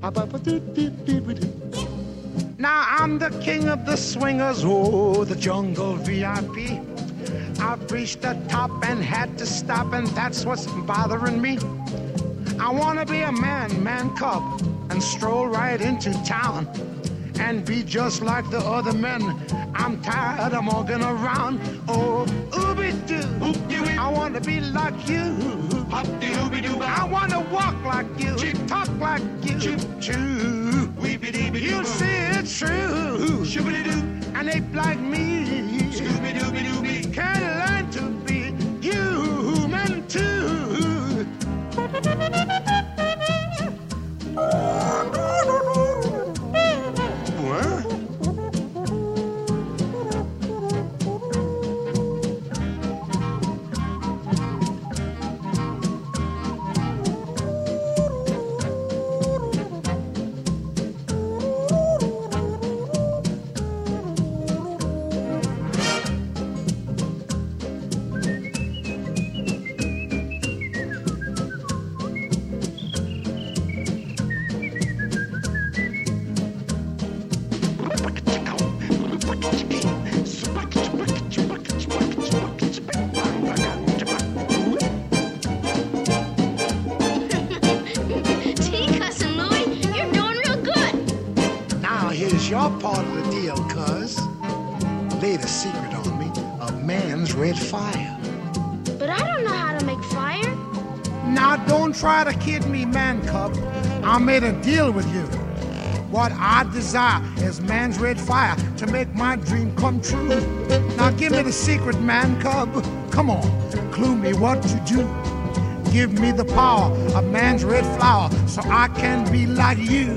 Now I'm the king of the swingers, oh, the jungle VIP. I've reached the top and had to stop, and that's what's bothering me. I wanna be a man, man cub, and stroll right into town and be just like the other men. I'm tired of walking around. Oh, ooby doo. I wanna be like you. Here's your part of the deal, cuz. Laid a secret on me, a man's red fire. But I don't know how to make fire. Now don't try to kid me, man cub. I made a deal with you. What I desire is man's red fire to make my dream come true. Now give me the secret, man cub. Come on, clue me what you do. Give me the power of man's red flower so I can be like you.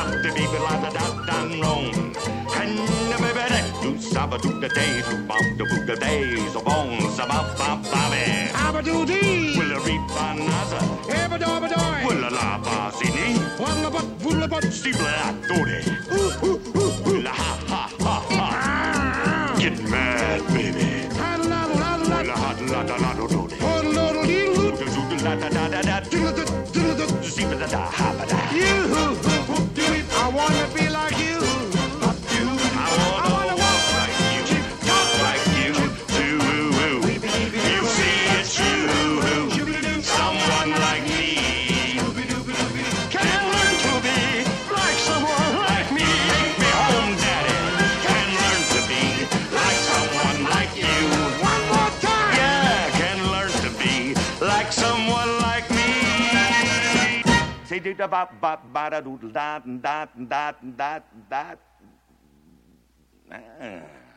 Have to be the dot and roan. Can you be better? Do saba do the day, do bum the book the days of bones about bam babby. Abadoo-dee, Will a reap anaza? ebadoo-badoo, Will a la woolabut, Steeple at Dory. Will a ha ha ha ha. Get mad, baby. ha-la-la-la-la, Will a ha la da la do do. ho-lo-lo-dee-loo, Do do da ba ba ba da doodle da da da da da da. Ah.